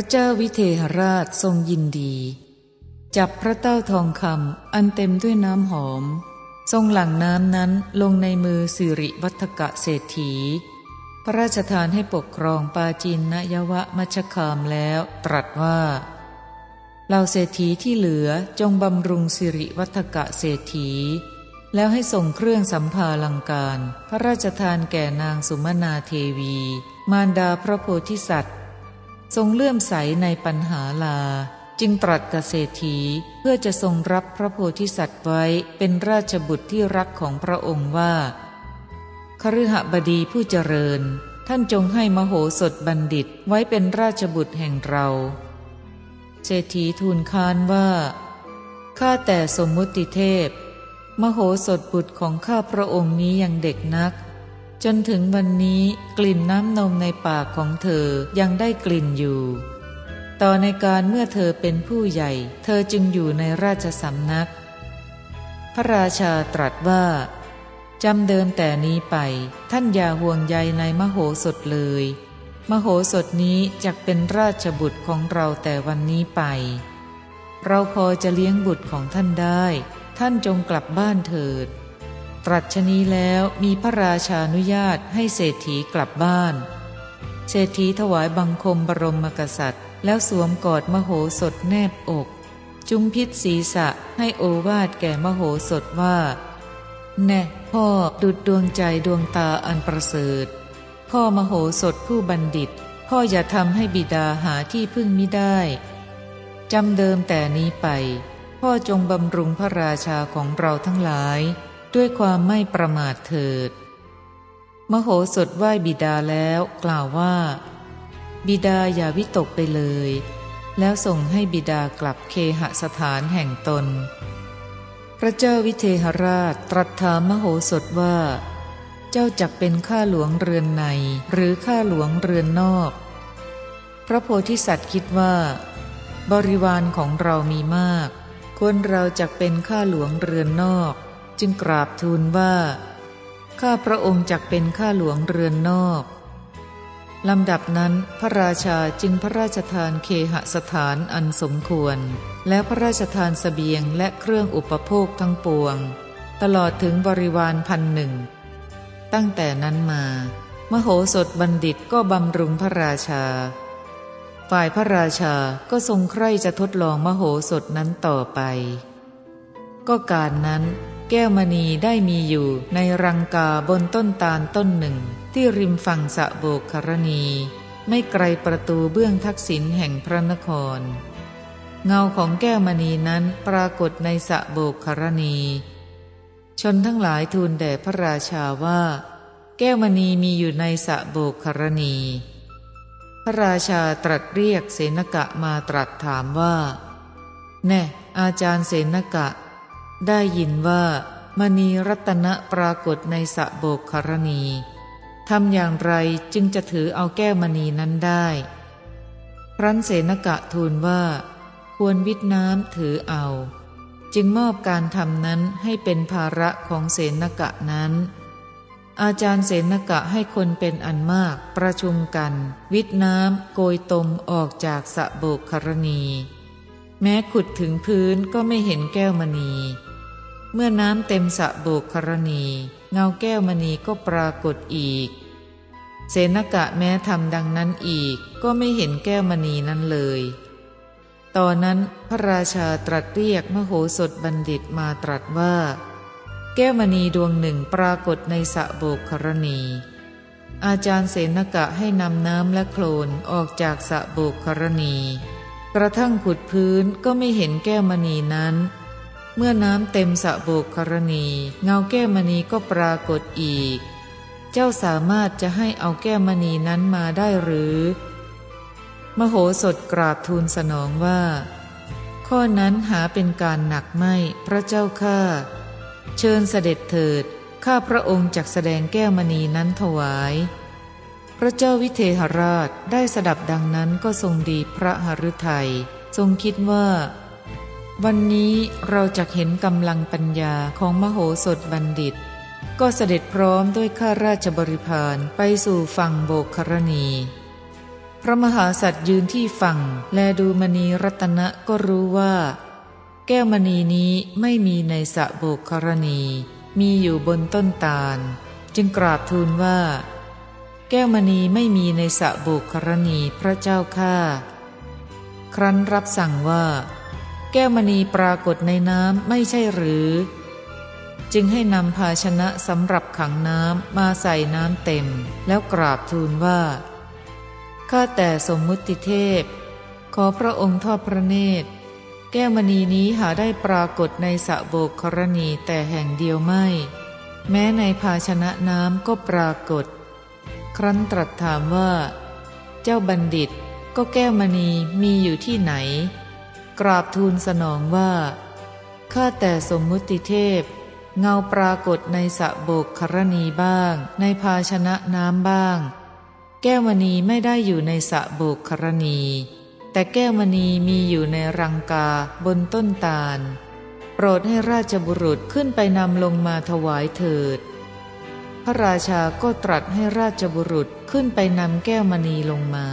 ระเจ้าวิเทหราชทรงยินดี จับพระเต้าทองคำอันเต็มด้วยน้ำหอม ทรงหลั่งน้ำนั้นลงในมือสิริวัฒกะเศรษฐี พระราชทานให้ปกครองปาจินนยวะมัชคามแล้วตรัสว่าเหล่าเศรษฐีที่เหลือจงบำรุงสิริวัฒกะเศรษฐี แล้วให้ส่งเครื่องสัมภาลังการ พระราชทานแก่นางสุมนาเทวี มารดาพระโพธิสัตว์ ทรงเลื่อมใสในปัญหาลา จึงตรัสกับเศรษฐีเพื่อจะทรงรับพระโพธิสัตว์ไว้เป็นราชบุตรที่รักของพระองค์ว่า คฤหบดีผู้เจริญ ท่านจงให้มโหสถบัณฑิตไว้เป็นราชบุตรแห่งเรา เศรษฐีทูลคานว่า ข้าแต่สมมุติเทพ มโหสถบุตรของข้าพระองค์นี้ยังเด็กนัก จนถึงวันนี้กลิ่นน้ำนมในปากของเธอยังได้กลิ่นอยู่ ต่อในการเมื่อเธอเป็นผู้ใหญ่ เธอจึงอยู่ในราชสำนัก พระราชาตรัสว่าจำเดิมแต่นี้ไป ท่านอย่าห่วงใยในมโหสถเลย มโหสถนี้จะเป็นราชบุตรของเราแต่วันนี้ไป เราพอจะเลี้ยงบุตรของท่านได้ ท่านจงกลับบ้านเถิด ตรัชนี้แล้วมีพระราชานุญาตให้เศรษฐีกลับบ้าน เศรษฐีถวายบังคมบรมกษัตริย์ แล้วสวมกอดมโหสถแนบอก จุมพิษศีรษะให้โอวาดแก่มโหสถว่า แน่พ่อดุดดวงใจดวงตาอันประเสริฐ พ่อมโหสถผู้บัณฑิต พ่ออย่าทำให้บิดาหาที่พึ่งมิได้จำเดิมแต่นี้ไป พ่อจงบำรุงพระราชาของเราทั้งหลาย ด้วยความไม่ประมาทเถิด มโหสถไหว้บิดาแล้วกล่าวว่า บิดาอย่าวิตกไปเลย แล้วส่งให้บิดากลับเคหสถานแห่งตน พระเจ้าวิเทหราชตรัสถามมโหสถว่า เจ้าจักเป็นข้าหลวงเรือนในหรือข้าหลวงเรือนนอก พระโพธิสัตว์คิดว่า บริวารของเรามีมากควรเราจักเป็นข้าหลวงเรือนนอก จึงกราบทูลว่า ข้าพระองค์จักเป็นข้าหลวงเรือนนอกลำดับนั้นพระราชาจึงพระราชทานเคหสถานอันสมควร และพระราชทานสเสบียงและเครื่องอุปโภคทั้งปวง ตลอดถึงบริวารพันหนึ่ง ตั้งแต่นั้นมา มโหสถบัณฑิตก็บำรุงพระราชา ฝ่ายพระราชาก็ทรงใคร่จะทดลองมโหสถนั้นต่อไป ก็การนั้น แก้วมณีได้มีอยู่ในรังกาบนต้นตาลต้นหนึ่ง ที่ริมฝั่งสะโบกครณี ไม่ไกลประตูเบื้องทักษิณแห่งพระนคร เงาของแก้วมณีนั้นปรากฏในสะโบกครณี ชนทั้งหลายทูลแด่พระราชาว่า แก้วมณีมีอยู่ในสะโบกครณี พระราชาตรัสเรียกเสนกะมาตรัสถามว่าแน่อาจารย์เสนกะ ได้ยินว่ามณีรัตนะปรากฏในสะโบกครณีทำอย่างไรจึงจะถือเอาแก้วมณีนั้นได้ครั้นเสนกะทูลว่า ควรวิทน้ำถือเอา จึงมอบการทำนั้นให้เป็นภาระของเสนกะนั้น อาจารย์เสนกะให้คนเป็นอันมากประชุมกัน วิทน้ำโกยตมออกจากสะโบกครณี แม้ขุดถึงพื้นก็ไม่เห็นแก้วมณี เมื่อน้ำเต็มสะโบกครณี เงาแก้วมณีก็ปรากฏอีก เสนกะแม้ทำดังนั้นอีกก็ไม่เห็นแก้วมณีนั้นเลย ตอนนั้นพระราชาตรัสเรียกมโหสถบัณฑิตมาตรัสว่า แก้วมณีดวงหนึ่งปรากฏในสะโบกครณี อาจารย์เสนกะให้นำน้ำและโคลนออกจากสะโบกครณี กระทั่งขุดพื้นก็ไม่เห็นแก้วมณีนั้น เมื่อน้ำเต็มสะโบกครณี เงาแก้วมณีก็ปรากฏอีก เจ้าสามารถจะให้เอาแก้วมณีนั้นมาได้หรือ มโหสถกราบทูลสนองว่า ข้อนั้นหาเป็นการหนักไม่พระเจ้าข้าเชิญเสด็จเถิดข้าพระองค์จักแสดงแก้วมณีนั้นถวาย พระเจ้าวิเทหราชได้สดับดังนั้นก็ทรงดีพระหฤทัยทรงคิดว่า วันนี้เราจะเห็นกำลังปัญญาของมโหสถบัณฑิต ก็เสด็จพร้อมด้วยข้าราชบริพารไปสู่ฝั่งโบกครณี พระมหาสัตว์ยืนที่ฝั่ง แลดูมณีรัตนะก็รู้ว่า แก้วมณีนี้ไม่มีในสะโบกครณี มีอยู่บนต้นตาล จึงกราบทูลว่า แก้วมณีไม่มีในสะโบกครณีพระเจ้าข้าครั้นรับสั่งว่า แก้วมณีปรากฏในน้ำไม่ใช่หรือ จึงให้นำภาชนะสำหรับขังน้ำมาใส่น้ำเต็ม แล้วกราบทูลว่า ข้าแต่สมมุติเทพ ขอพระองค์ทอดพระเนตร แก้วมณีนี้หาได้ปรากฏในสะโบกครณีแต่แห่งเดียวไม่ แม้ในภาชนะน้ำก็ปรากฏ ครั้นตรัสถามว่า เจ้าบัณฑิตก็แก้วมณีมีอยู่ที่ไหน กราบทูลสนองว่า ข้าแต่สมมุติเทพ เงาปรากฏในสะโบกครณีบ้าง ในภาชนะน้ำบ้าง แก้วมณีไม่ได้อยู่ในสะโบกครณี แต่แก้วมณีมีอยู่ในรังกาบนต้นตาล โปรดให้ราชบุรุษขึ้นไปนำลงมาถวายเถิด พระราชาก็ตรัสให้ราชบุรุษขึ้นไปนำแก้วมณีลงมา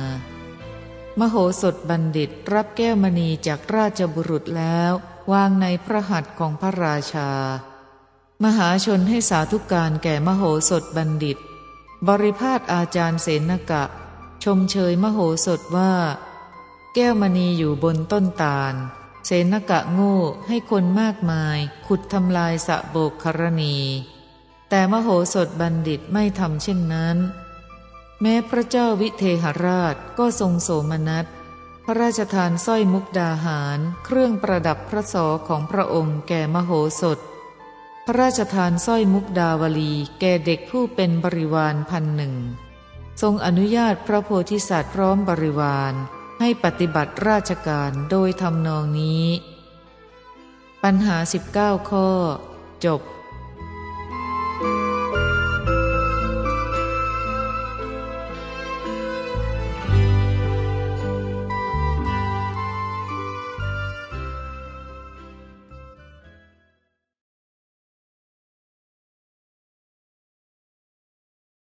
มโหสถบัณฑิตรับแก้วมณีจากราชบุรุษแล้ว วางในพระหัตถ์ของพระราชา มหาชนให้สาธุการแก่มโหสถบัณฑิต บริพาทอาจารย์เสนกะ ชมเชยมโหสถว่า แก้วมณีอยู่บนต้นตาล เสนกะโง่ให้คนมากมายขุดทำลายสะโบกครณี แต่มโหสถบัณฑิตไม่ทำเช่นนั้น แม้พระเจ้าวิเทหราชก็ทรงโสมนัส พระราชทานสร้อยมุกดาหาร เครื่องประดับพระสอของพระองค์แก่มโหสถ พระราชทานสร้อยมุกดาวลีแก่เด็กผู้เป็นบริวารพันหนึ่ง ทรงอนุญาตพระโพธิสัตว์พร้อมบริวารให้ปฏิบัติราชการโดยทำนองนี้ ปัญหา 19 ข้อ จบ